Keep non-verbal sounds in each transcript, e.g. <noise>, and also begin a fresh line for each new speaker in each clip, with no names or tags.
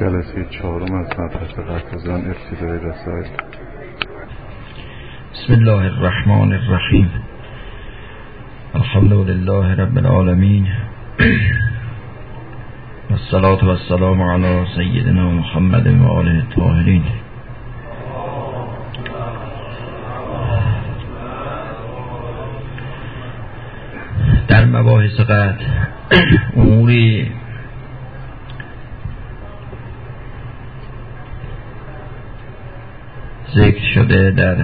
جلسه چهارم از مبحث قطع ابتدای رسائل
بسم الله الرحمن الرحیم. الحمد لله رب العالمین. <clears throat> والصلاة والسلام على سیدنا محمد و آله الطاهرین. در مباحث قد اموری شده در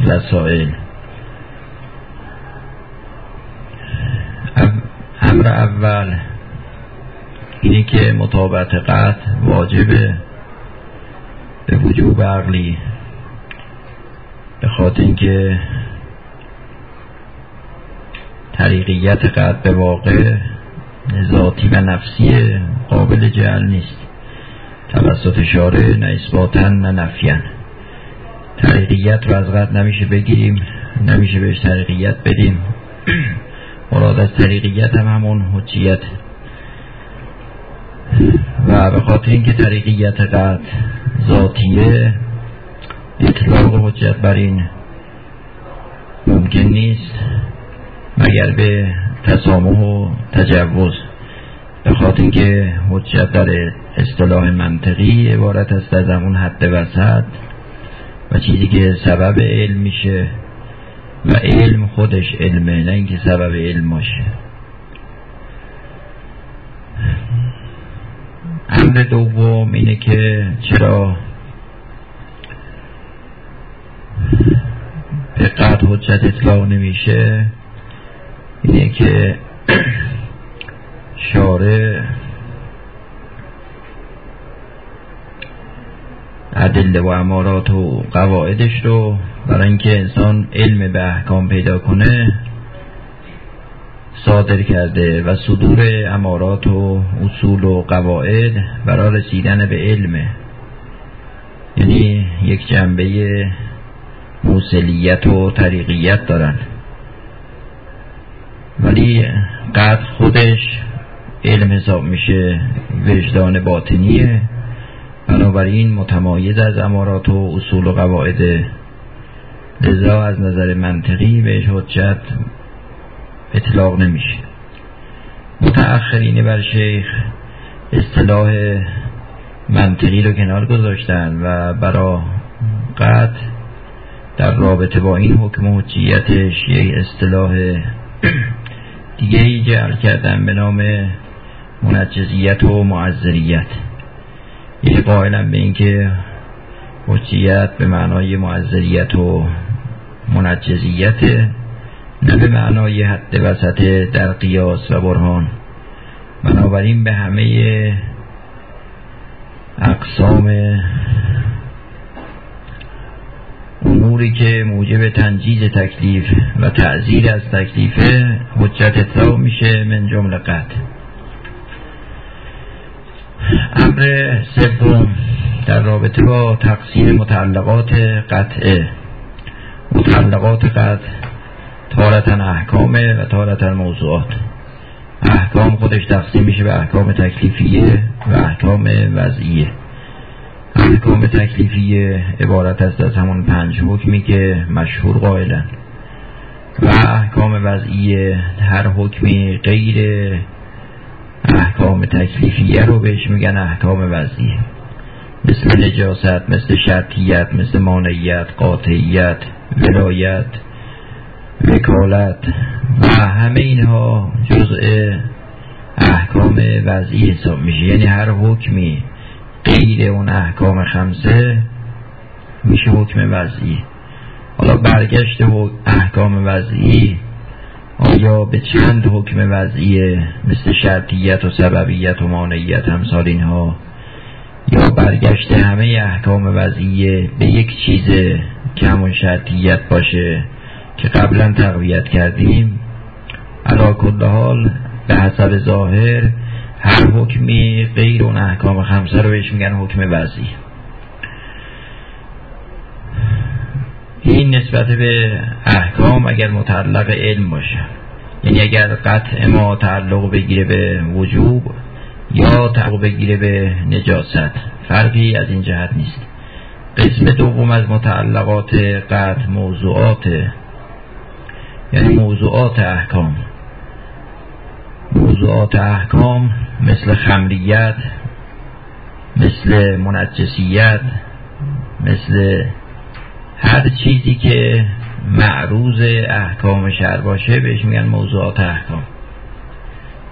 رسائل امر اول اینه که مطابقت قطع واجبه به وجوب عقلی. به خاطر اینکه طریقیت قطع به واقع ذاتی و نفسی قابل جعل نیست. توسط شارع نه اثباتن نه نفیان طریقیت رو از قد نمیشه بگیریم نمیشه بهش طریقیت بدیم. مراد از طریقیت هم همون حجیت. و به خاطر اینکه طریقیت قد ذاتیه اطلاق حجت بر این ممکن نیست مگر به تسامح و تجوز. به خاطر اینکه حجت در اصطلاح منطقی عبارت است از همون حد وسط. و چیزی که سبب علم میشه و علم خودش علمه نه اینکه سبب علم باشه. امر دوم اینه که چرا به قد حجت اطلاق نمیشه؟ اینه که <clears throat> شارع ادله و امارات و قواعدش رو برای اینکه انسان علم به احکام پیدا کنه صادر کرده و صدور امارات و اصول و قواعد برای رسیدن به علمه یعنی یک جنبه موسلیت و طریقیت دارن. ولی قدر خودش علم حساب میشه وجدان باطنیه. بنابراین متمایز از امارات و اصول و قواعد لذا از نظر منطقی بهش حجت اطلاق نمیشه. متأخرین بر شیخ اصطلاح منطقی رو کنار گذاشتن و برا قد در رابطه با این حکم حجیتش یک اصطلاح دیگه ای جعل کردن به نام منجزیت و معذریت. یه قائلم به اینکه حجیت به معنای معذریت و منجزیت نه به معنای حد وسط در قیاس و برهان. بنابراین به همه اقسام اموری که موجب تنجیز تکلیف و تعذیر از تکلیفه حجت اطلاق میشه من جمله قطع. امر سوم در رابطه با تقسیم متعلقات قطعه متعلقات قطع تارتا احکامه و تارتا موضوعات. احکام خودش تقسیم میشه به احکام تکلیفیه و احکام وضعیه احکام تکلیفیه عبارت است از همون پنج حکمی که مشهور قائلن. و احکام وضعیه هر حکمی غیر احکام تکلیفیه رو بهش میگن احکام وضعیه. مثل نجاست مثل شرطیت مثل مانعیت قاطعیت ولایت وکالت. و همه اینها جزء احکام وضعی حساب میشه. یعنی هر حکمی غیر اون احکام خمسه میشه حکم وضعی. حالا برگشت احکام وضعی. آیا به چند حکم وضعیه مثل شرطیت و سببیت و مانعیت همسال اینها یا برگشت همه احکام وضعیه به یک چیز که همون شرطیت باشه که قبلا تقویت کردیم؟ علا حال به حسب ظاهر هر حکمی غیر اون احکام خمسه رو بهش میگن حکم وضعی. این نسبت به احکام اگر متعلق علم باشه. یعنی اگر قطع ما تعلق بگیره به وجوب یا تعلق بگیره به نجاست فرقی از این جهت نیست. قسم دوم از متعلقات قطع موضوعات یعنی موضوعات احکام. موضوعات احکام مثل خمریت مثل منجسیت مثل هر چیزی که معروض احکام شر باشه بهش میگن موضوعات احکام.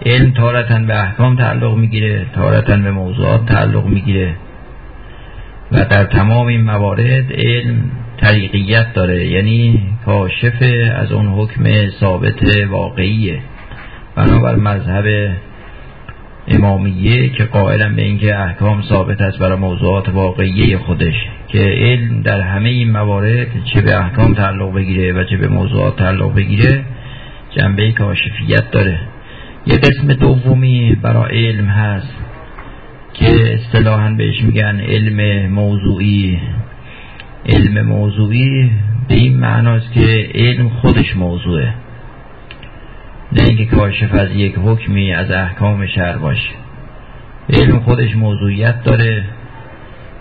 علم تارتن به احکام تعلق می‌گیره تارتن به موضوعات تعلق می‌گیره. و در تمام این موارد علم طریقیت داره یعنی کاشف از اون حکم ثابت واقعیه. بنابر مذهب امامیه که قائلا به اینکه احکام ثابت است برای موضوعات واقعی خودش که علم در همه این موارد چه به احکام تعلق بگیره و چه به موضوعات تعلق بگیره جنبه کاشفیت داره. یه قسم دومی برای علم هست که اصطلاحا بهش میگن علم موضوعی. علم موضوعی به این معناست که علم خودش موضوعه. نه اینکه کاشف از یک حکمی از احکام شهر باشه. علم خودش موضوعیت داره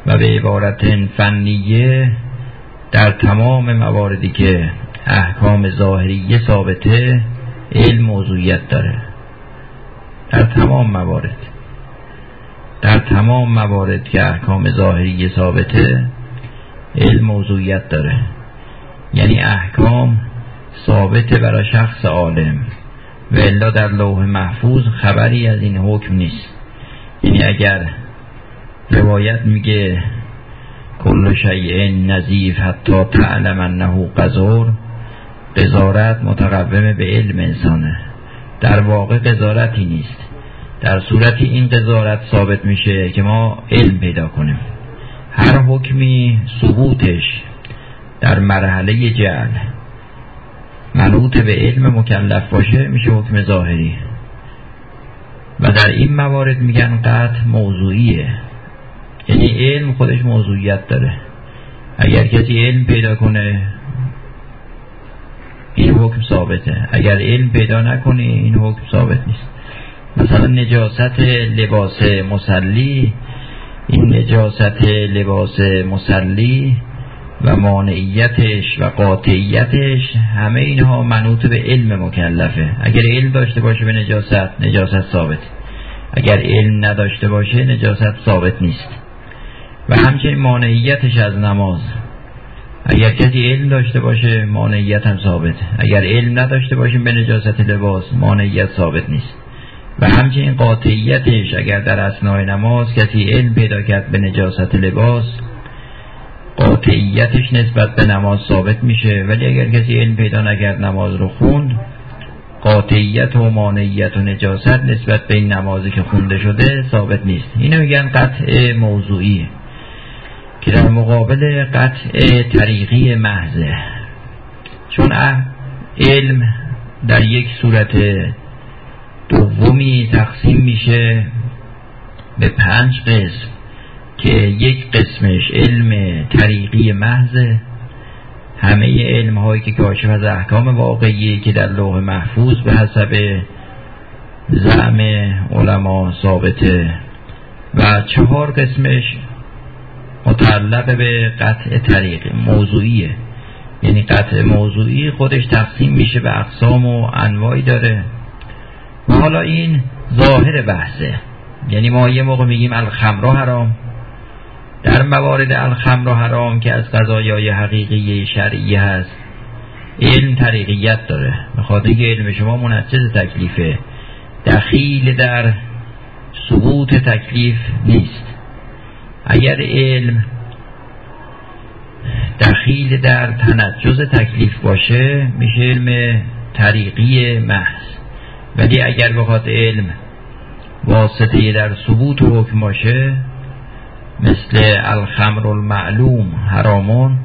و به عبارت فنیه در تمام مواردی که احکام ظاهریه ثابته علم موضوعیت داره. در تمام موارد. در تمام موارد که احکام ظاهریه ثابته علم موضوعیت داره. یعنی احکام ثابته برای شخص عالم. و الا در لوح محفوظ خبری از این حکم نیست. یعنی اگر روایت میگه کل شیء نظیف حتی تعلم انه قذور قضارت متقوم به علم انسانه. در واقع قضارتی نیست. در صورتی این قضارت ثابت میشه که ما علم پیدا کنیم. هر حکمی ثبوتش در مرحله جعل. منوط به علم مکلف باشه میشه حکم ظاهری. و در این موارد میگن قطع موضوعیه. یعنی علم خودش موضوعیت داره. اگر کسی علم پیدا کنه این حکم ثابته. اگر علم پیدا نکنه این حکم ثابت نیست. مثلا نجاست لباس مسلی این نجاست لباس مسلی و مانعیتش و قاطعیتش همه اینها منوط به علم مکلفه. اگر علم داشته باشه به نجاست نجاست ثابت. اگر علم نداشته باشه نجاست ثابت نیست. و همچنین مانعیتش از نماز. اگر کسی علم داشته باشه مانعیت هم ثابت. اگر علم نداشته باشیم به نجاست لباس مانعیت ثابت نیست. و همچنین قاطعیتش اگر در اسنای نماز کسی علم پیدا کرد به نجاست لباس قاطعیتش نسبت به نماز ثابت میشه. ولی اگر کسی علم پیدا نکرد نماز رو خوند قاطعیت و مانعیت و نجاست نسبت به این نمازی که خونده شده ثابت نیست. اینو میگن قطع موضوعی. که در مقابل قطع طریقی محضه. چون علم در یک صورت دومی تقسیم میشه به پنج قسم. که یک قسمش علم طریقی محضه همه علم هایی که کاشف از احکام واقعی که در لوح محفوظ به حسب زعم علما ثابته. و چهار قسمش متعلق به قطع طریق موضوعیه. یعنی قطع موضوعی خودش تقسیم میشه به اقسام و انواعی داره. و حالا این ظاهر بحثه. یعنی ما یه موقع میگیم الخمر حرام. در موارد الخمر حرام که از قضایای حقیقی شرعی هست علم طریقیت داره. به که علم شما منجز تکلیفه. دخیل در ثبوت تکلیف نیست. اگر علم دخیل در تنجز تکلیف باشه میشه علم طریقی محض. ولی اگر بخواد علم واسطه در ثبوت و حکم باشه مثل الخمر المعلوم حرامون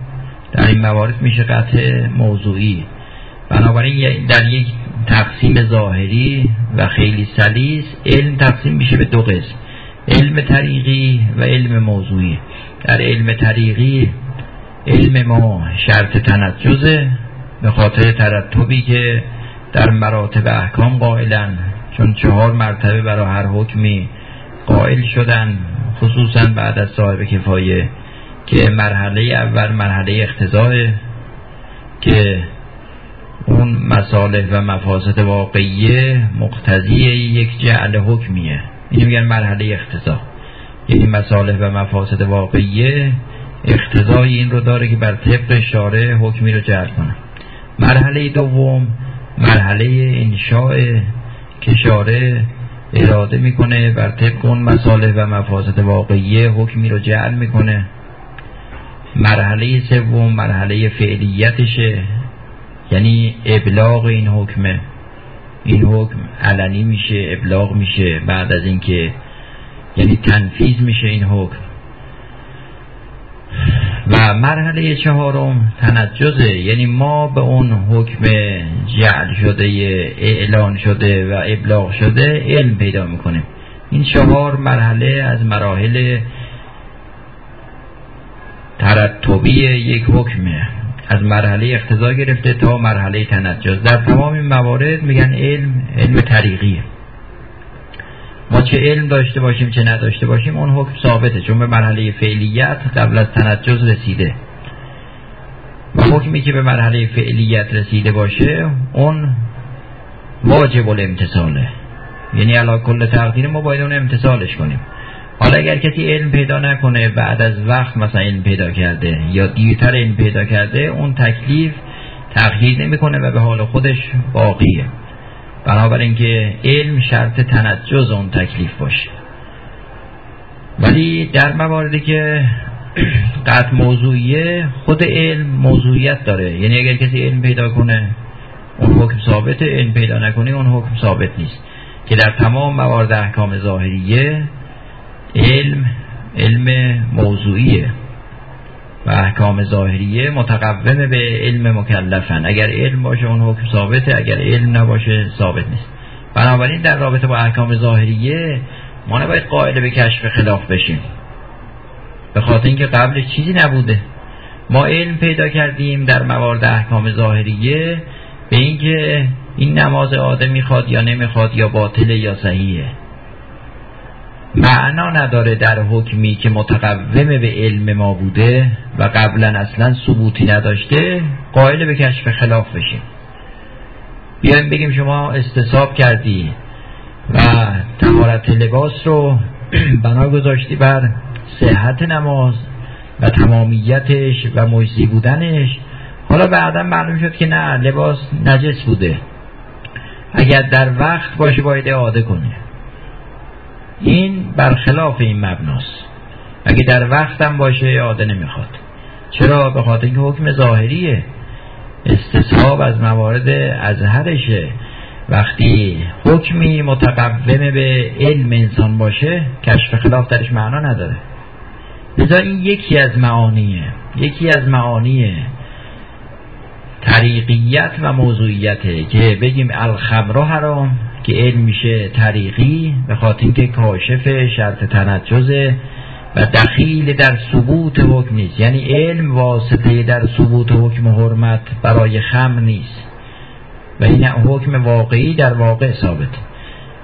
در این موارد میشه قطع موضوعی. بنابراین در یک تقسیم ظاهری و خیلی سلیس علم تقسیم میشه به دو قسم. علم طریقی و علم موضوعی. در علم طریقی علم ما شرط تنجزه به خاطر ترتبی که در مراتب احکام قائلن. چون چهار مرتبه برای هر حکمی قائل شدن. خصوصا بعد از صاحب کفایه که مرحله اول مرحله اختزاه که اون مصالح و مفاسد واقعیه مقتضی یک جعل حکمیه. اینو میگن مرحله اختزاه یعنی مصالح و مفاسد واقعیه اختزای این رو داره که بر طبق شارع حکمی رو جعل کنه. مرحله دوم مرحله انشاء که شارع اراده می‌کنه بر طبق اون مصالح و مفاسد واقعیه حکمی رو جعل می‌کنه. مرحله سوم مرحله فعلیتشه. یعنی ابلاغ این حکمه. این حکم علنی میشه ابلاغ میشه. بعد از اینکه یعنی تنفیذ میشه این حکم. و مرحله چهارم تنجزه یعنی ما به اون حکم جعل شده اعلان شده و ابلاغ شده علم پیدا می‌کنیم. این چهار مرحله از مراحل ترتبی یک حکمه از مرحله اقتضا گرفته تا مرحله تنجز. در تمام این موارد میگن علم علم طریقیه. ما چه علم داشته باشیم چه نداشته باشیم اون حکم ثابته. چون به مرحله فعلیت قبل از تنجز رسیده. و حکمی که به مرحله فعلیت رسیده باشه اون واجب الامتصاله یعنی علا کل تقدیر ما باید اون امتصالش کنیم. حالا اگر کسی علم پیدا نکنه بعد از وقت مثلا علم پیدا کرده یا دیرتر علم پیدا کرده اون تکلیف تغییر نمی‌کنه و به حال خودش باقیه. بنابراین که علم شرط تنجز اون تکلیف باشه. ولی در مواردی که قطع موضوعیه خود علم موضوعیت داره. یعنی اگر کسی علم پیدا کنه اون حکم ثابته علم پیدا نکنه اون حکم ثابت نیست. که در تمام موارد احکام ظاهریه علم علم موضوعیه. و احکام ظاهریه متقوم به علم مکلفن. اگر علم باشه اون حکم ثابته اگر علم نباشه ثابت نیست. بنابراین در رابطه با احکام ظاهریه ما نباید قائل به کشف خلاف بشیم. به خاطر اینکه قبل چیزی نبوده. ما علم پیدا کردیم در موارد احکام ظاهریه به اینکه این نماز آدم می‌خواد یا نمی‌خواد یا باطله یا صحیحه. معنا نداره در حکمی که متقوم به علم ما بوده. و قبلا اصلا ثبوتی نداشته قائل به کشف خلاف بشیم. بیایم بگیم شما استصاب کردی و تمارت لباس رو <clears throat> بنا گذاشتی بر صحت نماز و تمامیتش و مجزی بودنش. حالا بعدا معلوم شد که نه لباس نجس بوده. اگر در وقت باشه باید اعاده کنه. این برخلاف این مبناست. اگه در وقتم باشه اعاده نمی‌خواد. چرا؟ به خاطر اینکه حکم ظاهریه. استصحاب از موارد ازهرشه وقتی حکمی متقوم به علم انسان باشه کشف خلاف درش معنا نداره. لذا این یکی از معانیه یکی از معانیه طریقیت و موضوعیته که بگیم الخمر حرام که علم میشه طریقی به خاطر اینکه کاشف شرط تنجزه و دخیل در ثبوت حکم نیست. یعنی علم واسطه در ثبوت حکم حرمت برای خم نیست. و این حکم واقعی در واقع ثابت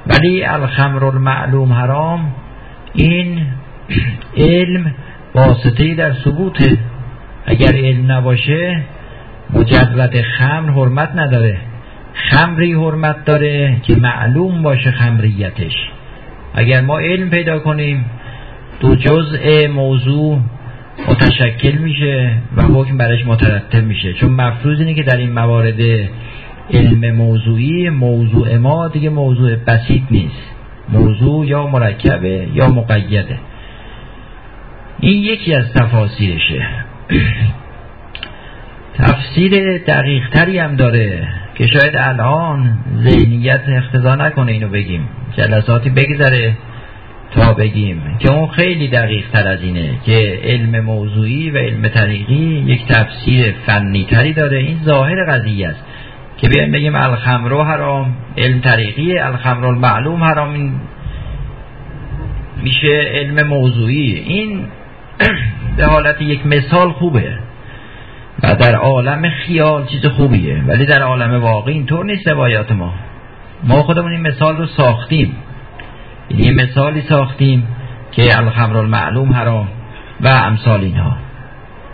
ولی الخمر المعلوم حرام این علم واسطه در ثبوت. اگر علم نباشه مجرد خمر حرمت نداره. خمری حرمت داره که معلوم باشه خمریتش. اگر ما علم پیدا کنیم دو جزء موضوع متشکل میشه و حکم برش مترتب میشه. چون مفروض اینه که در این موارد علم موضوعی موضوع ما دیگه موضوع بسیط نیست. موضوع یا مرکبه یا مقیده. این یکی از تفاصیلشه. <clears throat> تفسیر دقیق تری هم داره که شاید الان ذهنیت اختزا نکنه اینو بگیم. جلساتی بگذره. تا بگیم که اون خیلی دقیق تر از اینه که علم موضوعی و علم طریقی یک تفسیر فنی تری داره. این ظاهر قضیه است که بیایم بگیم الخمرو حرام علم طریقی الخمرو معلوم حرام. این میشه علم موضوعی. این <clears throat> به حالت یک مثال خوبه و در عالم خیال چیز خوبیه ولی در عالم واقعی اینطور نیست روایات ما. ما خودمون این مثال رو ساختیم. یه مثالی ساختیم که الخمر المعلوم حرام و امثال اینها.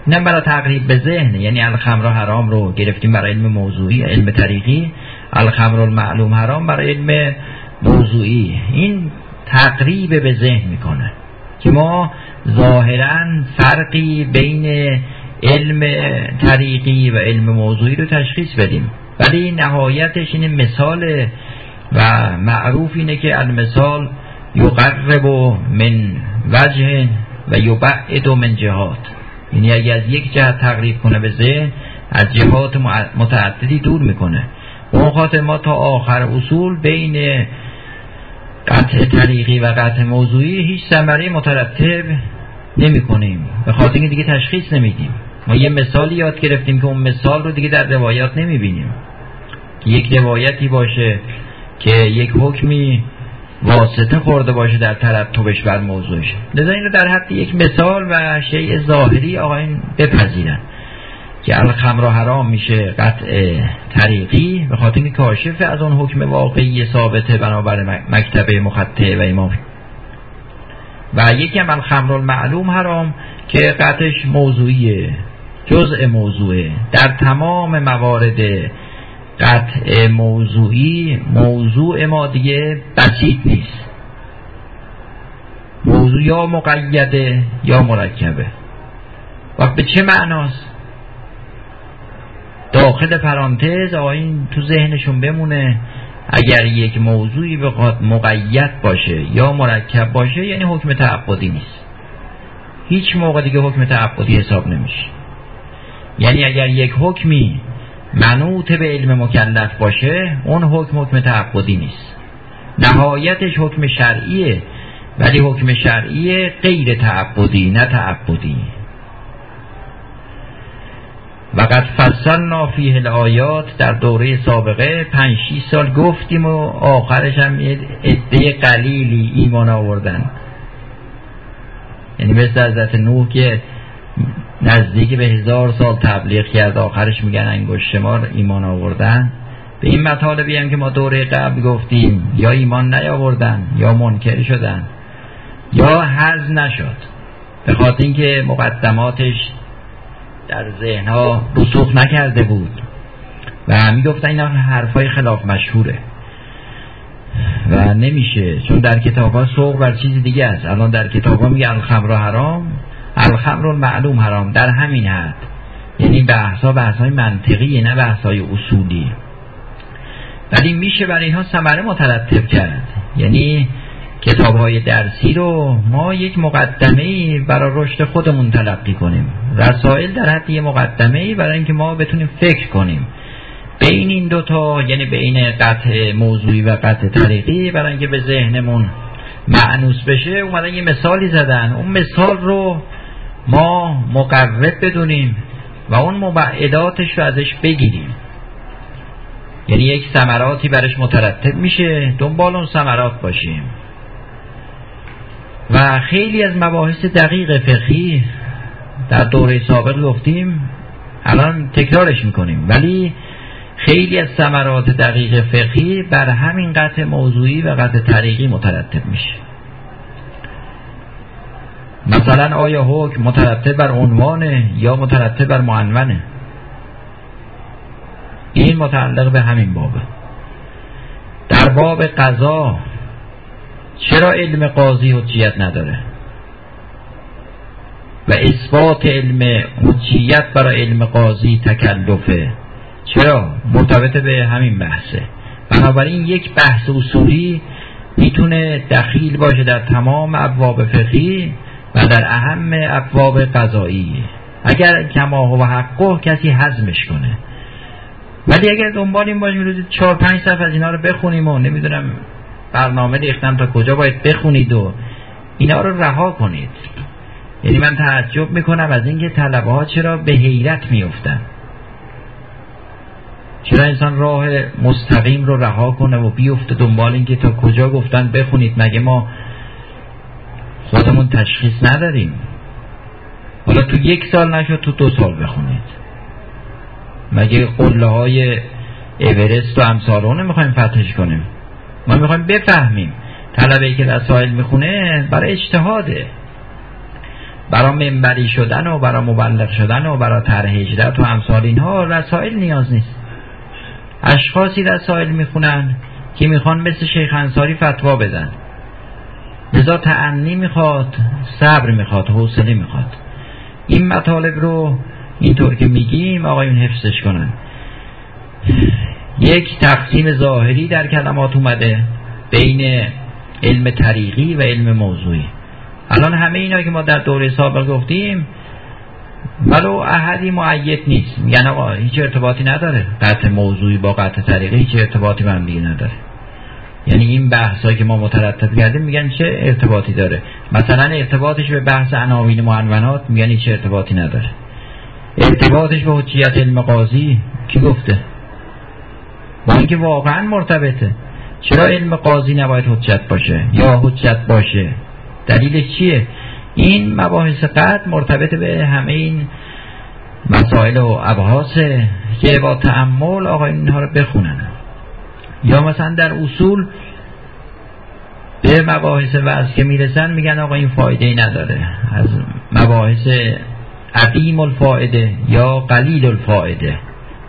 نه برای تقریب به ذهن یعنی الخمر حرام رو گرفتیم برای علم موضوعی علم طریقی الخمر المعلوم حرام برای علم موضوعی. این تقریب به ذهن می‌کنه که ما ظاهرا فرقی بین علم طریقی و علم موضوعی رو تشخیص بدیم. ولی نهایتش این مثال و معروف اینه که المثال یقرب من وجه و یبعد من جهات یعنی اگه از یک جهت تقریب کنه به ذهن از جهات متعددی دور می‌کنه. اون خاطر ما تا آخر اصول بین قطع طریقی و قطع موضوعی هیچ ثمره مترتب نمی کنیم به خاطر دیگه تشخیص نمیدیم. ما یه مثالی یاد گرفتیم که اون مثال رو دیگه در روایات نمی بینیم یک روایتی باشه که یک حکمی واسطه خورده باشه در ترتبش بر موضوعش. لذا این رو در حد یک مثال و شیء ظاهری آقایون بپذیرن که الخمر حرام میشه قطع طریقی به خاطر کاشف از اون حکم واقعی ثابته بنابر مکتب مخطه و امام. و یکی هم الخمر المعلوم حرام که قطعش موضوعیه جزء موضوعه. در تمام موارد قطع موضوعی موضوع ما دیگه بسیط نیست. موضوع یا مقیده یا مرکبه. و به چه معناست؟ داخل پرانتز آین تو ذهنشون بمونه اگر یک موضوعی بخواد مقید باشه یا مرکب باشه یعنی حکم تعبدی نیست. هیچ موقع دیگه حکم تعبدی حساب نمیشه. یعنی اگر یک حکمی منوط به علم مکلف باشه اون حکم حکم تعبدی نیست. نهایتش حکم شرعیه ولی حکم شرعی غیر تعبدی نه تعبدی. و قد فصلنا فیه الآیات در دوره سابقه پنج سال گفتیم و آخرش هم عده قلیلی ایمان آوردن. یعنی مثل حضرت نوح که نزدیک به هزار سال تبلیغ کرد. آخرش میگن انگوش شمار ایمان آوردن. به این مطالبی هم که ما دوره قبل گفتیم یا ایمان نیاوردن یا منکر شدن یا حز نشد. به خاطر اینکه مقدماتش در ذهنها رسوخ نکرده بود. و می‌گفتن اینا حرفای خلاف مشهوره. و نمیشه چون در کتاب ها سوق بر چیز دیگه است. الان در کتاب ها میگه الخمر حرام. الخمر معلوم حرام در همین حد. یعنی بحث ها بحث های منطقی نه بحث های اصولی. ولی میشه برای اینها ثمره مترتب کرد. یعنی کتاب های درسی رو ما یک مقدمه برای رشد خودمون تلقی کنیم. رسائل در حد یه مقدمه برای اینکه ما بتونیم فکر کنیم. بین این دوتا یعنی بین قطع موضوعی و قطع طریقی برای اینکه به ذهنمون معنوس بشه اومدن یه مثالی زدن. اون مثال رو ما مقرب بدونیم و اون مبعداتش رو ازش بگیریم. یعنی یک ثمراتی برش مترتب میشه دنبال اون ثمرات باشیم. و خیلی از مباحث دقیق فقهی در دوره سابق گفتیم الان تکرارش می‌کنیم. ولی خیلی از ثمرات دقیق فقهی بر همین قطع موضوعی و قطع طریقی مترتب میشه. مثلا آیا حکم مترتب بر عنوانه یا مترتب بر معنونه؟ این متعلق به همین بابه. در باب قضا چرا علم قاضی حجیت نداره؟ و اثبات علم حجیت برای علم قاضی تکلفه چرا؟ مرتبط به همین بحثه. بنابراین یک بحث اصولی می‌تونه دخیل باشه در تمام ابواب فقهی و در اهم ابواب قضایی. اگر کماه و حقه کسی حزمش کنه. ولی اگر دنبال این باشیم روزی چهار پنج صفحه از اینا رو بخونیم و نمی‌دونم برنامه ریختم تا کجا باید بخونید و اینا رو رها کنید. یعنی من تعجب می‌کنم از اینکه طلبه ها چرا به حیرت میفتن چرا انسان راه مستقیم رو رها کنه و بیفته دنبال اینکه تا کجا گفتن بخونید؟ مگه ما خودمون تشخیص نداریم. حالا تو یک سال نشد تو دو سال بخونید. مگه قله های اورست و امثال رو نمی‌خوایم فتحش کنیم؟ ما می‌خوایم بفهمیم. طلبه که رسائل می‌خونه برای اجتهاده. برای منبری شدن و برای مبلغ شدن و برای طرح هجرت و امثال اینها رسائل نیاز نیست. اشخاصی رسائل می‌خونن که می‌خوان مثل شیخ انصاری فتوا بدن. لذا تعنی می‌خواد صبر می‌خواد حوصله می‌خواد. این مطالب رو اینطور که میگیم آقایون حفظش کنن. یک تقسیم ظاهری در کلمات اومده بین علم طریقی و علم موضوعی. الان همه اینا که ما در دوره سابق گفتیم ولو احدی معید نیست. آقا هیچ ارتباطی نداره. قطع موضوعی با قطع طریقی هیچ ارتباطی من هم نداره. یعنی این بحث که ما مترتب کردیم میگن چه ارتباطی داره. مثلا ارتباطش به بحث عناوین معنونات میگن چه ارتباطی نداره. ارتباطش به حجیت علم قاضی کی گفته؟ با اینکه واقعا مرتبطه. چرا علم قاضی نباید حجت باشه یا حجت باشه؟ دلیلش چیه؟ این مباحث قد مرتبط به همه این مسائل و ابحاثه که با تعمل آقا اینها رو بخونن. یا مثلا در اصول به مباحث وضع که می‌رسن میگن آقا این فایده ای نداره. از مباحث عقیم الفائده یا قلیل الفائده.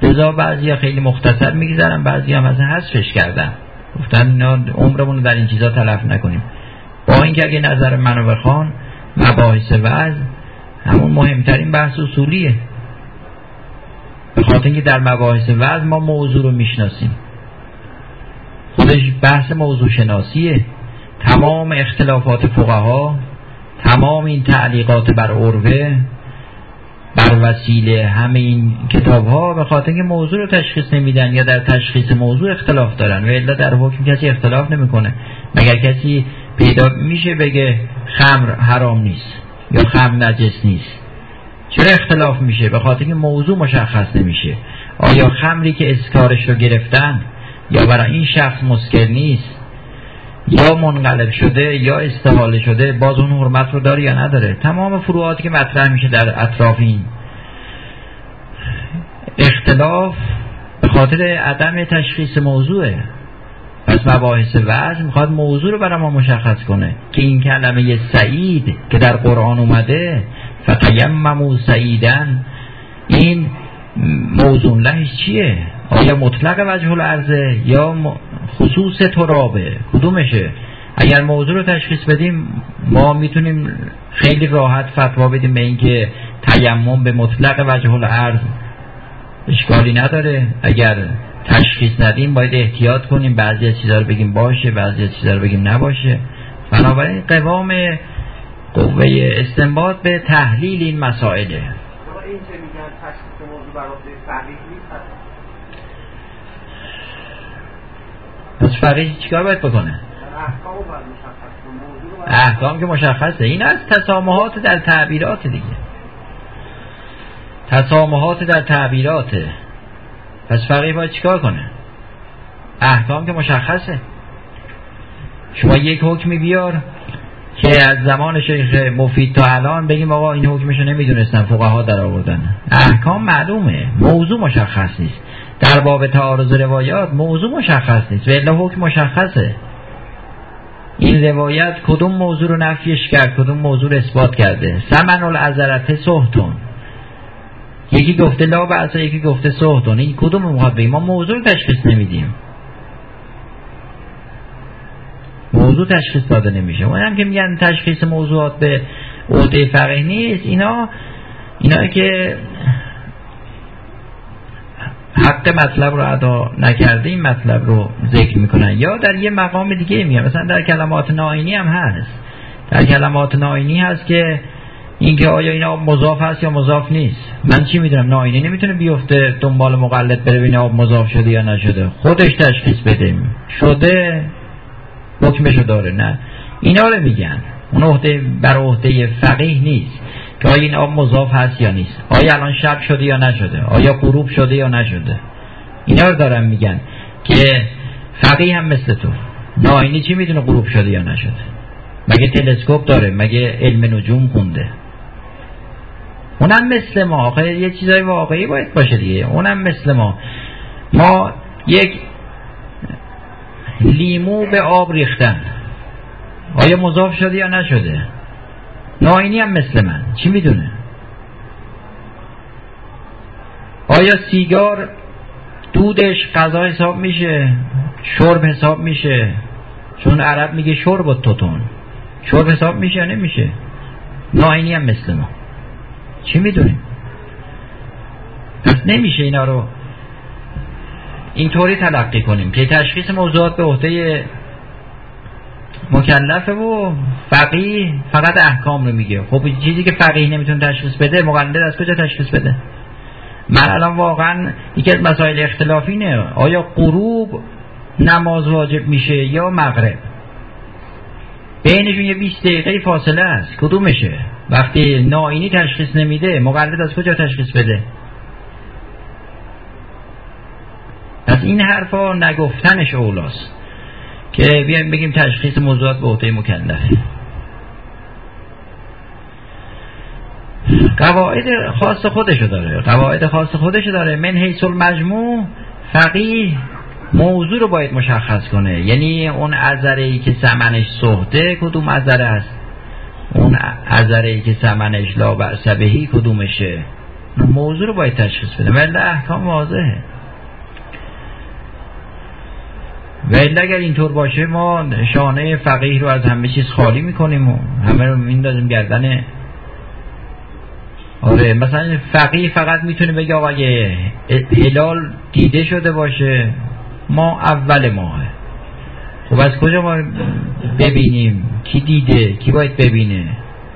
لذا بعضی خیلی مختصر می‌گذارن بعضی هم از حذفش کردن. گفتن اینا عمرمون در این چیزا تلف نکنیم. با اینکه اگه نظر منو بخوان مباحث وضع همون مهمترین بحث اصولیه. به خاطر اینکه در مباحث وضع ما موضوع رو می‌شناسیم. خودش بحث موضوع شناسیه. تمام اختلافات فقها تمام این تعلیقات بر عروه بر وسیله همه این کتاب ها به خاطر اینکه موضوع رو تشخیص نمیدن یا در تشخیص موضوع اختلاف دارن. و الا در حکم کسی اختلاف نمی‌کنه. مگر کسی پیدا میشه بگه خمر حرام نیست یا خمر نجس نیست؟ چرا اختلاف میشه؟ به خاطر اینکه موضوع مشخص نمیشه. آیا خمری که اسکارش رو گرفتن یا برای این شخص مسکر نیست. یا منقلب شده یا استحاله شده باز اون حرمت رو داره یا نداره. تمام فروعاتی که مطرح میشه در اطراف این. اختلاف به خاطر عدم تشخیص موضوعه. پس مباحث وزن می‌خواد موضوع رو برای ما مشخص کنه. که این کلمه سعید که در قرآن اومده فتیممو سعیدن این موضوع لهش چیه؟ آیا مطلق وجه الارزه یا خصوص ترابه کدومشه؟ اگر موضوع رو تشخیص بدیم ما می‌تونیم خیلی راحت فتوا بدیم به اینکه تیمم به مطلق وجه الارض اشکالی نداره. اگر تشخیص ندیم باید احتیاط کنیم. بعضی از چیزا رو بگیم باشه بعضی از چیزا رو بگیم نباشه. بنابراین قوام قوه استنباط به تحلیل این مسائله. این میگن تشخیص موضوع پس فقیه چیکار باید بکنه؟ احکام که مشخصه. این از تسامحات در تعبیرات دیگه. تسامحات در تعبیراته پس فقیه باید چیکار کنه؟ احکام که مشخصه. شما یک حکمی بیار که از زمان شیخ مفید تا الان بگیم آقا این حکمشو نمی‌دونستن فقها در آوردن احکام معلومه. موضوع مشخص نیست. در باب تعارض روایات موضوع مشخص نیست. و حکم مشخصه. این روایت کدوم موضوع رو نفیش کرد کدوم موضوع رو اثبات کرده؟ سمن العذرت سهتون یکی گفته لا بعضا یکی گفته سهتون این کدوم می‌خواد ما موضوع رو تشخیص نمیدیم. موضوع تشخیص داده نمیشه. اون هم که میگن تشخیص موضوعات به عهده فقه نیست. اینا اینا که حق مطلب رو ادا نکرده این مطلب رو ذکر می‌کنن. یا در یه مقام دیگه میگن مثلا در کلمات ناینی هم هست. در کلمات ناینی هست که اینکه آیا این آب مضاف هست یا مضاف نیست. من چی می‌دونم؟ ناینی نمی‌تونه بیفته دنبال مقلد بره ببینه آب مضاف شده یا نشده. خودش تشخیص بده. شده حکمشو داره نه. اینا رو میگن. اون عهده بر عهده فقیه نیست. که آیا این آب مضاف هست یا نیست؟ آیا الان شب شده یا نشده؟ آیا غروب شده یا نشده؟ اینا رو دارن میگن که فقیه هم مثل تو. ناینی چی می‌دونه غروب شده یا نشده؟ مگه تلسکوپ داره؟ مگه علم نجوم خونده؟ اونم مثل ما. آخه یه چیزای واقعی باید باشه دیگه. اونم مثل ما. ما یک لیمو به آب ریختن. آیا مضاف شده یا نشده؟ ناینی هم مثل من. چی می‌دونه؟ آیا سیگار دودش غذا حساب میشه؟ شرب حساب میشه؟ چون عرب میگه شرب و توتون. شرب حساب میشه نمیشه؟ ناینی هم مثل ما. چی می‌دونیم پس نمیشه اینا رو اینطوری تلقی کنیم که تشخیص موضوعات به عهده مکلفه و فقیه فقط احکام رو میگه. خب چیزی که فقیه نمی‌تونه تشخیص بده مقلد از کجا تشخیص بده؟ من الان واقعا یکی از مسائل اختلافی نه آیا غروب نماز واجب میشه یا مغرب؟ بینشون یه 20 دقیقه فاصله است کدومشه؟ وقتی ناینی تشخیص نمیده مقلد از کجا تشخیص بده؟ پس این حرفا نگفتنش اولاست. که بیایم بگیم تشخیص موضوعات به عهده مکلفه قواعد خاص خودشو داره. قواعد خاص خودشو داره. من حیث المجموع فقیه موضوع رو باید مشخص کنه. یعنی اون عذره ای که سمنش سهده کدوم عذره است؟ اون عذره ای که سمنش لا بهی کدومشه؟ موضوع رو باید تشخیص بده. ولی احکام واضحه. ولی اگر اینطور باشه ما شانه فقیه رو از همه چیز خالی می‌کنیم و همه رو میندازیم گردن. آره مثلا فقیه فقط می‌تونه بگه آقا هلال دیده شده باشه ما اول ماه خب از کجا ما ببینیم؟ کی دیده؟ کی باید ببینه؟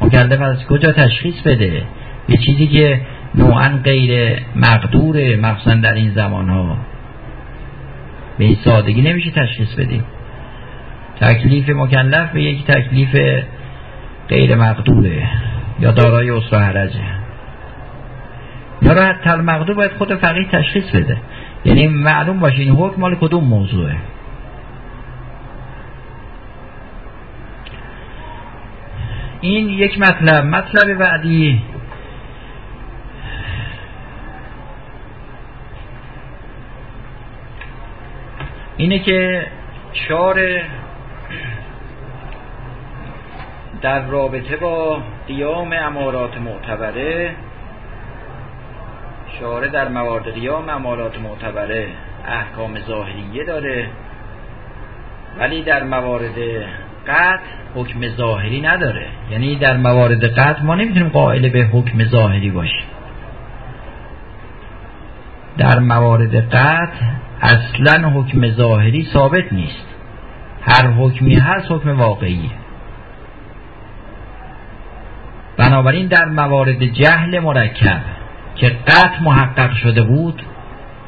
مکلف از کجا تشخیص بده؟ یه چیزی که نوعا غیر مقدوره مخصوصا در این زمان ها به این سادگی نمیشه تشخیص بدیم تکلیف مکلف به یک تکلیف غیر مقدوره یا دارای اصلا حرجه. یا را تل مقدور باید خود فقیه تشخیص بده. یعنی معلوم باشه این حکم مال کدوم موضوعه. این یک مطلب. مطلب بعدی اینه که شار در رابطه با قیام امارات معتبره شاره در موارد قیام امارات معتبره احکام ظاهریه داره ولی در موارد قطع حکم ظاهری نداره. یعنی در موارد قطع ما نمی‌تونیم قائل به حکم ظاهری باشیم. در موارد قطع اصلا حکم ظاهری ثابت نیست. هر حکمی هست حکم واقعیه بنابراین در موارد جهل مرکب که قطع محقق شده بود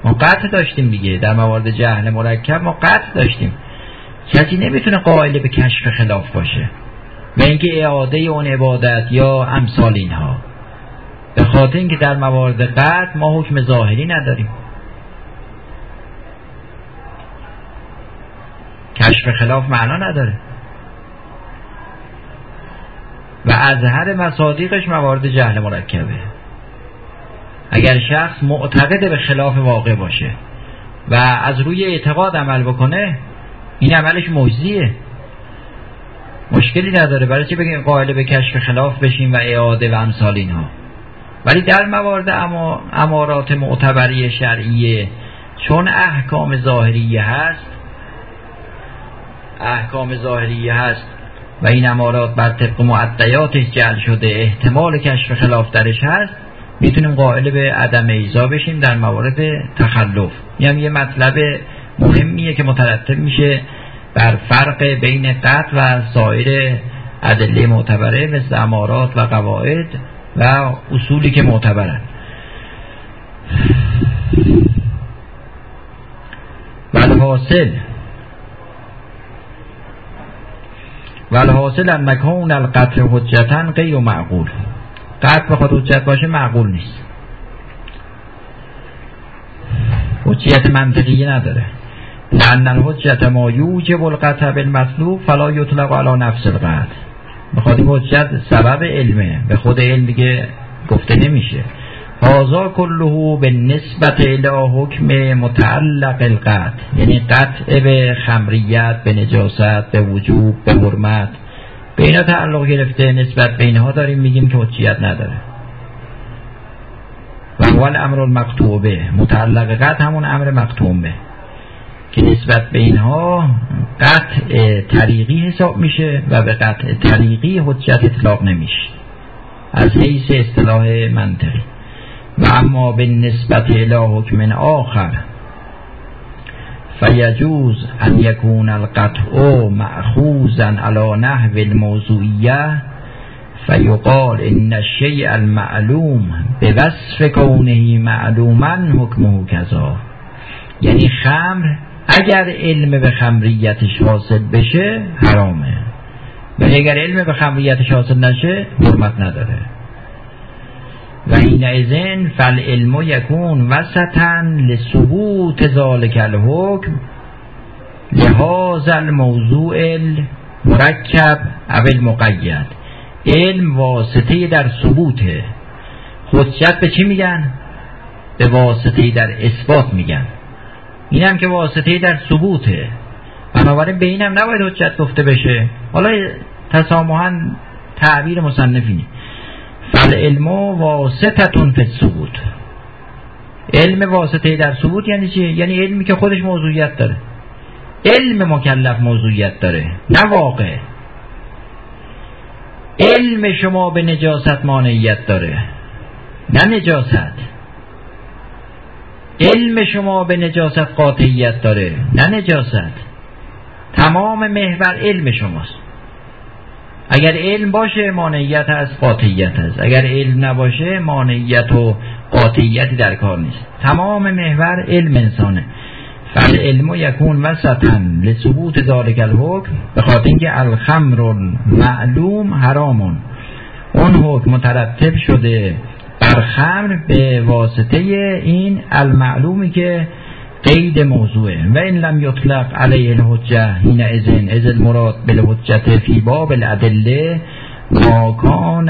ما قطع داشتیم دیگه. در موارد جهل مرکب ما قطع داشتیم. کسی نمی‌تونه قائل به کشف خلاف باشه. و اینکه اعاده اون عبادت یا امثال اینها. به خاطر اینکه در موارد قطع ما حکم ظاهری نداریم. کشف خلاف معنا نداره. و از هر مصادیقش موارد جهل مرکبه. اگر شخص معتقد به خلاف واقع باشه و از روی اعتقاد عمل بکنه این عملش مجزیه مشکلی نداره. برای چه بگیم قائل به کشف خلاف بشیم و اعاده و امثال اینها؟ ولی در موارد امارات معتبری شرعیه چون احکام ظاهریه هست احکام ظاهریه هست و این امارات بر طبق معدیاتش جل شده احتمال کشف خلاف درش هست می‌تونیم قائل به عدم ایزا بشیم در موارد تخلف. یعنی یه مطلب مهمیه که مترتب میشه بر فرق بین قطع و سایر ادله معتبره مثل امارات و قواعد. و اصولی که معتبرن. والحاصل. والحاصل ان مکان القطع حجتا غیر معقول. قطع بخواد حجت باشه معقول نیست. حجیت منطقی نداره. لأن الحجت ما یوجب القطع بالمطلوب فلا یطلق علی نفس القطع. بخواد حجت سبب علمه. به خود علم دیگه گفته نمیشه. هازا کله به نسبت الى حکم متعلق القطع یعنی قطع به خمریت به نجاست به وجوب به حرمت. به اینا تعلق گرفته نسبت به اینها داریم میگیم که حجیت نداره. و اول امر المقطوع متعلق قطع همون امر مقطوع که نسبت به اینها قطع طریقی حساب میشه و به قطع طریقی حجت اطلاق نمیشه. از حیث اصطلاح منطقی. و اما به نسبت الى حکم آخر فیجوز ان یکون القطع معخوزا على نحو الموضوعیه فیقال ان الشیء المعلوم به وصف کونه معلوما حکمه کذا. یعنی خمر اگر علم به خمریتش حاصل بشه حرامه. ولی اگر علم به خمریتش حاصل نشه حرمت نداره. و این ازن فل علم یکون وسطا لثبوت ذالک الحکم. لحاظ الموضوع المرکب اول مقید علم واسطه در ثبوته. حجت به چی میگن؟ به واسطه در اثبات میگن. اینم که واسطه در ثبوته. بنابراین به اینم نباید حجت گفته بشه. حالا تسامحا تعبیر مصنفینه فل علم واسطتون فی ثبوت علم واسطه در ثبوت یعنی چی؟ یعنی علمی که خودش موضوعیت داره. علم مکلف موضوعیت داره نه واقع. علم شما به نجاست مانعیت داره نه نجاست. علم شما به نجاست قاطعیت داره. نه نجاست. تمام محور علم شماست. اگر علم باشه مانعیت هست قاطعیت هست اگر علم نباشه مانعیت و قاطعیتی در کار نیست. تمام محور علم انسانه. فل علم یکون وسطا لثبوت ذالک الحکم به خاطر اینکه الخمر معلوم حرامون اون حکم مترتب شده. بر خمر به واسطه این المعلومی که قید موضوعه. و این لم یطلق علیه الحجه هین ازن از المراد بالحجت فی باب الادله ما کان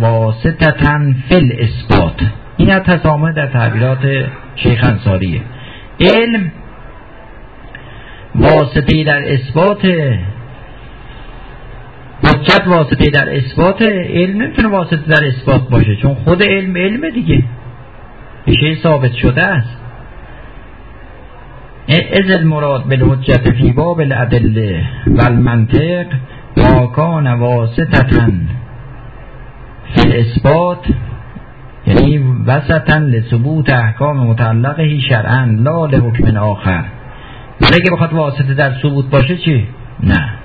واسطتا فی اثبات این از در تعبیرات شیخ انصاریه. علم واسطه در اثبات حجت واسطه در اثبات علم نمی‌تونه واسطه در اثبات باشه چون خود علم علم دیگه. میشه ثابت شده است. از المراد بالحجت فی باب الادله و المنطق ما کان واسطتا فی الاثبات یعنی وسطا لثبوت احکام متعلقه شرعا لا لحکم آخر. ولی اگه بخواد واسطه در ثبوت باشه چی؟ نه.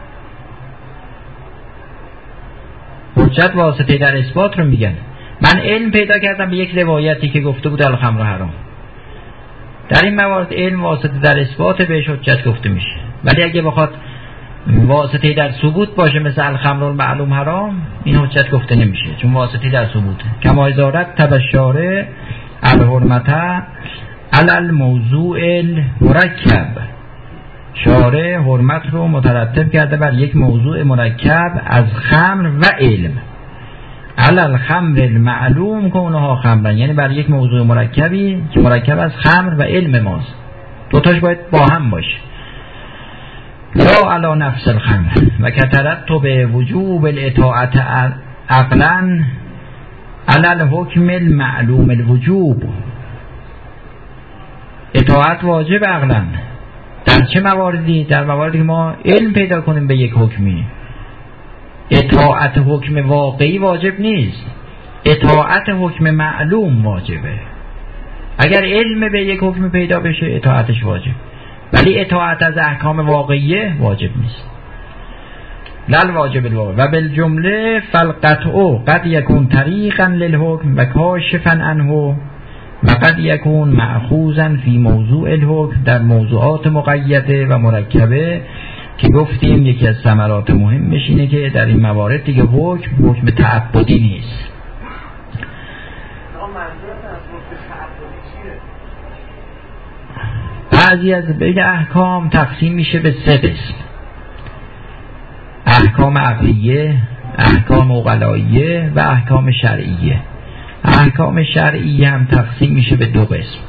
حجت واسطه در اثبات رو میگن. من علم پیدا کردم به یک روایتی که گفته بود الخمر حرام. در این موارد علم واسطه در اثبات بهش حجت گفته میشه. ولی اگه بخواد واسطه در ثبوت باشه مثل الخمر معلوم حرام این حجت گفته نمیشه. چون واسطه در ثبوته. کما ازارت تبشاره الحرمته علل موضوع المرکب. شارع حرمت رو مترتب کرده بر یک موضوع مرکب از خمر و علم. علل خمر معلوم کونها خمرن؟ یعنی بر یک موضوع مرکبی که مرکب از خمر و علم ماست. دوتاش باید با هم باشه. لا علا نفس الخمر. و کترت تو به وجوب الاطاعت عقلا علل حکم المعلوم الوجوب. اطاعت واجب عقلا. در چه مواردی؟ در مواردی که ما علم پیدا کنیم به یک حکمی. اطاعت حکم واقعی واجب نیست. اطاعت حکم معلوم واجبه. اگر علم به یک حکم پیدا بشه اطاعتش واجب. ولی اطاعت از احکام واقعیه واجب نیست. لل واجب الواقع. و بالجمله فالقطع قد یکون طریقا للحکم و کاشفا عنه. و قد یکون معخوزا فی موضوع الحکم در موضوعات مقیده و مرکبه که گفتیم یکی از ثمرات مهمش اینه که در این موارد دیگه حکم حکم تعبدی نیست. بعضی از بین احکام تقسیم میشه به سه قسم. احکام عقلیه احکام اقلاییه و احکام شرعیه. احکام شرعی هم تقسیم میشه به دو قسم.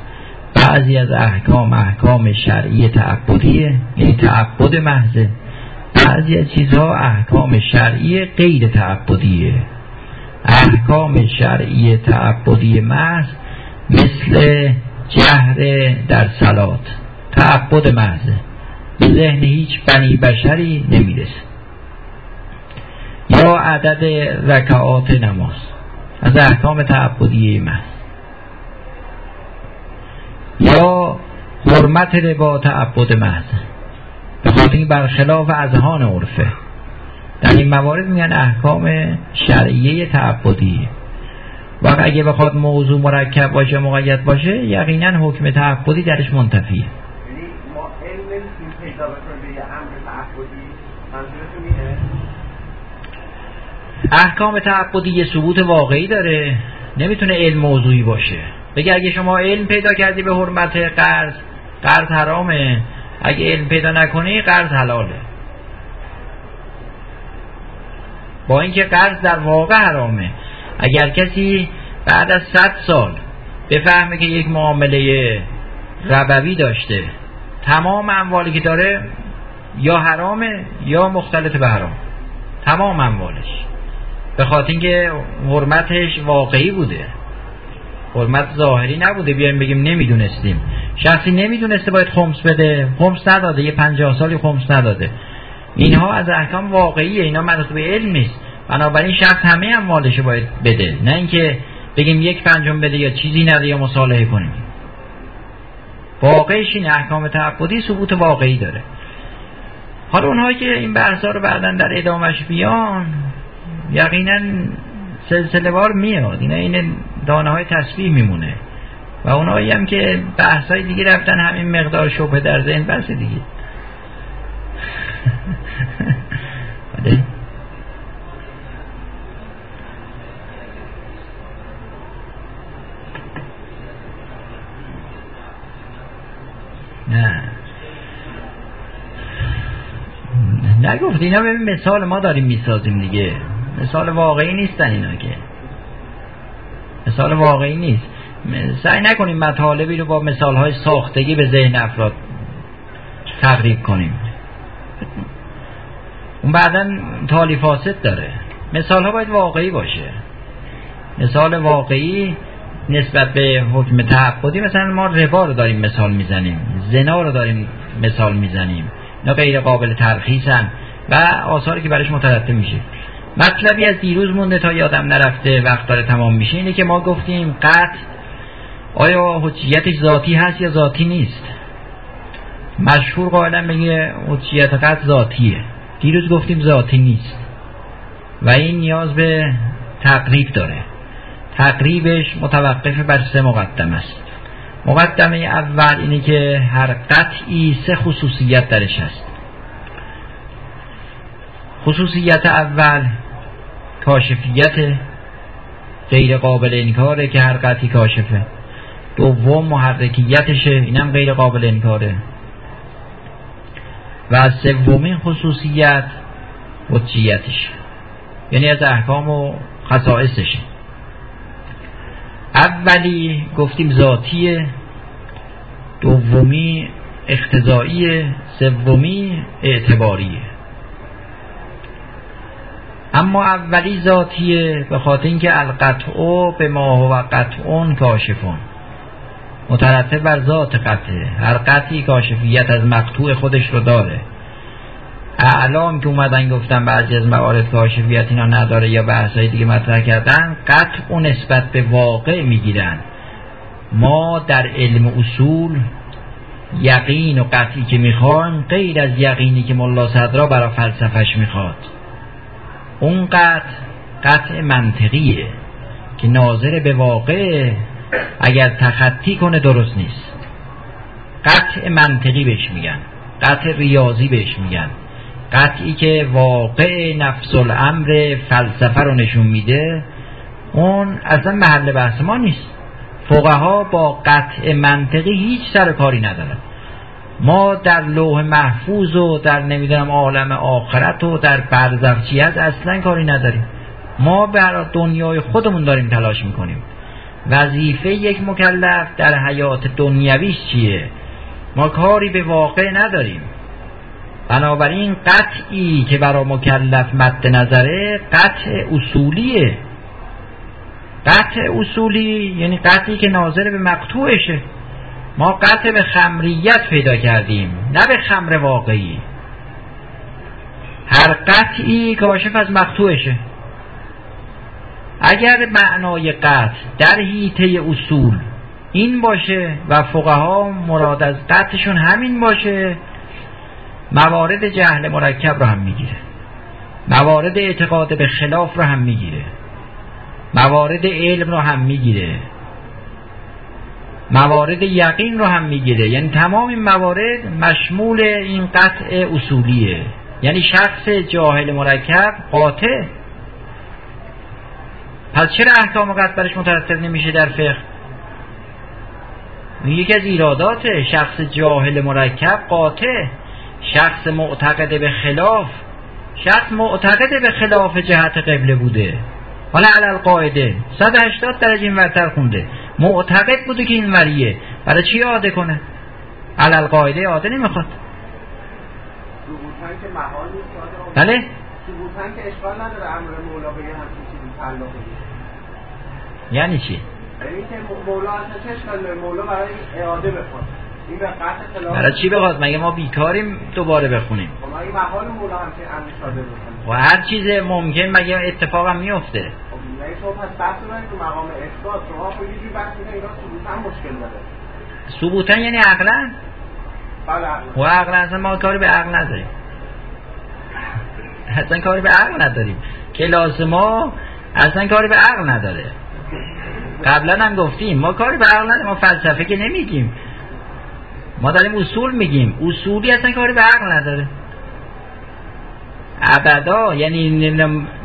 بعضی از احکام احکام شرعی تعبدیه یعنی تعبد محضه. بعضی از چیزها احکام شرعی غیر تعبدیه. احکام شرعی تعبدی محض مثل جهر در سلات تعبد محضه. به ذهن هیچ بنی بشری نمی‌رسه. یا عدد رکعات نماز. از احکام تعبدی محض یا حرمت ربا تعبد محض به خاطر این برخلاف اذهان عرفه. در این موارد میگن احکام شرعیه تعبدی. و اگه بخواد موضوع مرکب باشه مقید باشه یقینا حکم تعبدی درش منتفیه یعنی احکام تعبدی یه ثبوت واقعی داره. نمی‌تونه علم موضوعی باشه. بگه اگه شما علم پیدا کردی به حرمت قرض قرض حرامه. اگه علم پیدا نکنی قرض حلاله. با اینکه قرض در واقع حرامه. اگر کسی بعد از صد سال بفهمه که یک معامله ربوی داشته تمام اموالی که داره یا حرامه یا مختلط به حرام. تمام اموالش. به خاطر اینکه حرمتش واقعی بوده. حرمت ظاهری نبوده بیایم بگیم نمی‌دونستیم. شخصی نمی‌دونسته باید خمس بده. خمس نداده یه پنجاه سالی خمس نداده. اینها از احکام واقعیه اینا به علم نیست. بنابراین شخص همه هم مالش باید بده. نه اینکه بگیم یک پنجم بده یا چیزی نده یا مصالحه کنیم. واقعش این احکام تعبدی ثبوت واقعی داره. حالا اونهایی که این بحثا رو بعدا در ادامش بیان یقینا سلسله وار میاد. اینا این دانه های تصویح میمونه. و اونهایی هم که بحث های دیگه رفتن همین مقدار شبه در ذهن بس دیگه. بله. <laughs> نه. نگفت اینا ببین مثال ما داریم می‌سازیم دیگه. مثال واقعی نیستن اینا که. مثال واقعی نیست. سعی نکنیم مطالبی رو با مثال های ساختگی به ذهن افراد تقریب کنیم. اون بعدا تالی فاسد داره. مثال ها باید واقعی باشه. مثال واقعی نسبت به حکم تعبدی مثلا ما ربا رو داریم مثال می‌زنیم زنا رو داریم مثال می‌زنیم. اینا غیر قابل ترخیصن و آثاری که برش مترتب میشه. مطلبی از دیروز مونده تا یادم نرفته وقت داره تمام میشه. اینه که ما گفتیم قط آیا حجیتش ذاتی هست یا ذاتی نیست؟ مشهور قائلا میگه حجیت قط ذاتیه. دیروز گفتیم ذاتی نیست. و این نیاز به تقریب داره. تقریبش متوقف بر سه مقدم است. مقدمه اول اینه که هر قطعی سه خصوصیت درش هست. خصوصیت اول کاشفیت غیر قابل انکاره که هر قطعی کاشفه. دوم محرکیتشه اینم غیر قابل انکاره. و سومین خصوصیت حجیتش یعنی از احکام و خصائصشه اولی گفتیم ذاتیه دومی اختزایی سومی اعتباریه. اما اولی ذاتیه به خاطر اینکه القطع به ما هو قطعون کاشفون. مترتب بر ذات قطعه. هر قطعی کاشفیت از مقطوع خودش رو داره. اعلام که اومدن گفتن بعضی از موارد کاشفیت اینا نداره یا بحثای دیگه مطرح کردن قطع و نسبت به واقع می‌گیرن. ما در علم اصول یقین و قطعی که می‌خوایم غیر از یقینی که ملا صدرا برای فلسفش می‌خواد. اون قطع قطع منطقیه که ناظر به واقع اگر تخطی کنه درست نیست. قطع منطقی بهش میگن قطع ریاضی بهش میگن. قطعی که واقع نفس الامر فلسفه رو نشون میده اون اصلا محل بحث ما نیست. فقها با قطع منطقی هیچ سر کاری ندارن. ما در لوح محفوظ و در نمی‌دونم عالم آخرت و در برزخچیت اصلا کاری نداریم. ما برای دنیای خودمون داریم تلاش می‌کنیم. وظیفه یک مکلف در حیات دنیویش چیه؟ ما کاری به واقع نداریم. بنابراین قطعی که برای مکلف مد نظره قطع اصولیه. قطع اصولی یعنی قطعی که ناظر به مقتوعشه ما قطع به خمریت پیدا کردیم نه به خمر واقعی. هر قطعی کاشف از مقتوعشه. اگر معنای قطع در حیطه اصول این باشه و فقها مراد از قطعشون همین باشه موارد جهل مرکب رو هم می‌گیره. موارد اعتقاد به خلاف رو هم می‌گیره. موارد علم رو هم می‌گیره. موارد یقین رو هم می‌گیره. یعنی تمام این موارد مشمول این قطع اصولیه. یعنی شخص جاهل مرکب قاطع. پس چرا احکام قطع برش مترتب نمیشه در فقه؟ یکی از ایرادات شخص جاهل مرکب قاطع. شخص معتقد به خلاف. شخص معتقد به خلاف جهت قبله بوده. حالا علل قاعده. 180 درجه این ورتر خونده. معتقد بوده که این وریه برای چی عاده کنه؟ علل قاعده عاده نمی‌خواد. بله؟ که اشکال نداره امر مولا بگه همچین چیزی یعنی چی؟
یعنی که مولا اصلا چه اشکال مولا برای اعاده بخواد. این به قطع
برای چی بخواد؟ مگه ما بیکاریم دوباره بخونیم؟
خب مگه محال مولا
و هر چیز ممکن مگه اتفاق هم میفته؟
یعنی شما پس بحث تو مقام اثبات شما خب یه جوری بحث اینا ثبوتا مشکل داره.
ثبوتا یعنی عقلا؟
بله
و عقلا اصلا ما کاری به عقل نداریم. اصلا کاری به عقل نداریم. کلاس ما اصلا کاری به عقل نداره. قبلا هم گفتیم ما کاری به عقل نداریم ما فلسفه که نمیگیم. ما داریم اصول میگیم. اصولی اصلا کاری به عقل نداره. ابدا یعنی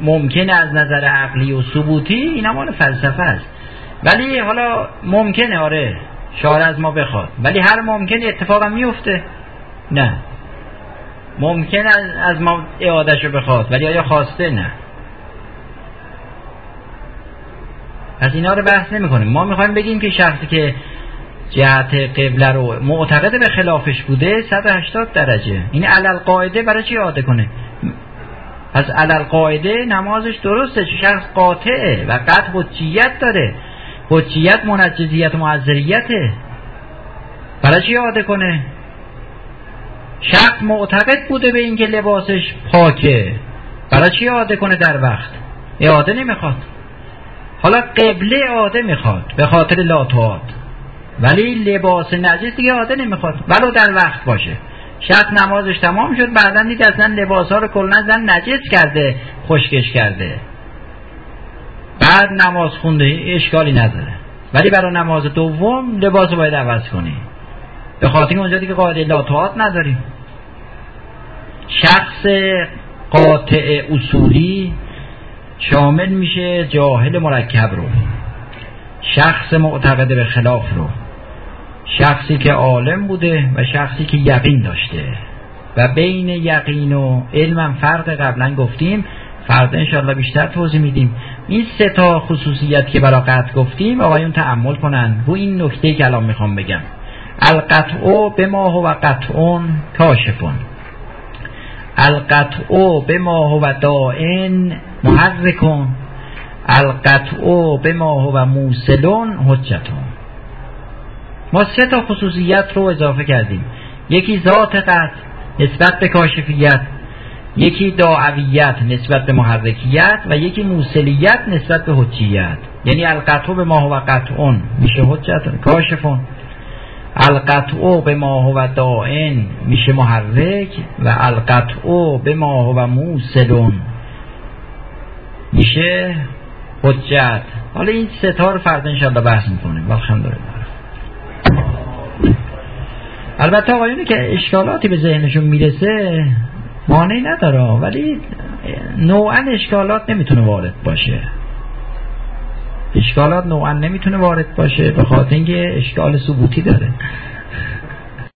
ممکن از نظر عقلی و ثبوتی اینا مال فلسفه است. ولی حالا ممکنه آره شعار از ما بخواد. ولی هر ممکن اتفاقا میفته. نه. ممکن از ما اعادش رو بخواد ولی آیا خواسته؟ نه. پس اینا رو بحث نمی کنیم ما می‌خوایم بگیم که شخصی که جهت قبله رو معتقد به خلافش بوده 180 درجه. این علل قاعده برای چی عاده کنه؟ پس علل قاعده نمازش درسته چه شخص قاطعه و قطع حجیت داره. حجیت منجزیت معذریته. برای چی عاده کنه؟ شخص معتقد بوده به اینکه لباسش پاکه. برای چی عاده کنه در وقت؟ اعاده نمی‌خواد. حالا قبله اعاده می‌خواد به خاطر لاتوات ولی لباس نجس دیگه عاده نمی‌خواد. ولو در وقت باشه. شخص نمازش تمام شد بعدا دید اصلا لباس ها رو کلا زن نجس کرده خشکش کرده. بعد نماز خونده اشکالی نداره. ولی برای نماز دوم لباس باید عوض کنی. به خاطر اونجا دیگه قاعده لاتوات نداریم. شخص قاطع اصولی شامل میشه جاهل مرکب رو. شخص معتقد به خلاف رو. شخصی که عالم بوده و شخصی که یقین داشته. و بین یقین و علمم فرق قبلا گفتیم. فردا انشاءالله بیشتر توضیح میدیم. این سه تا خصوصیت که برای قطع گفتیم آقایون تعمل کنن. رو این نکته که الان می‌خوام بگم. القطع به ما هو قطعون کاشفون. القطع به ما هو دائن محرکون. القطع به ما هو موسلون حجتون. ما سه تا خصوصیت رو اضافه کردیم. یکی ذات قطع نسبت به کاشفیت یکی دعویت نسبت به محرکیت و یکی موسلیت نسبت به حجیت. یعنی القطع به ما هو قطعون. میشه حجت؟ کاشفون. القطع به ما هو دائن میشه محرک و القطع به ما هو موسلون. میشه حجت. حالا این ستار فردا انشاءالله بحث می‌کنیم. الحمدلله. البته آقایونی که اشکالاتی به ذهنشون می‌رسه مانعی نداره ولی نوعا اشکالات نمی‌تونه وارد باشه. اشکالات نوعا نمی‌تونه وارد باشه به خاطر اینکه اشکال ثبوتی داره.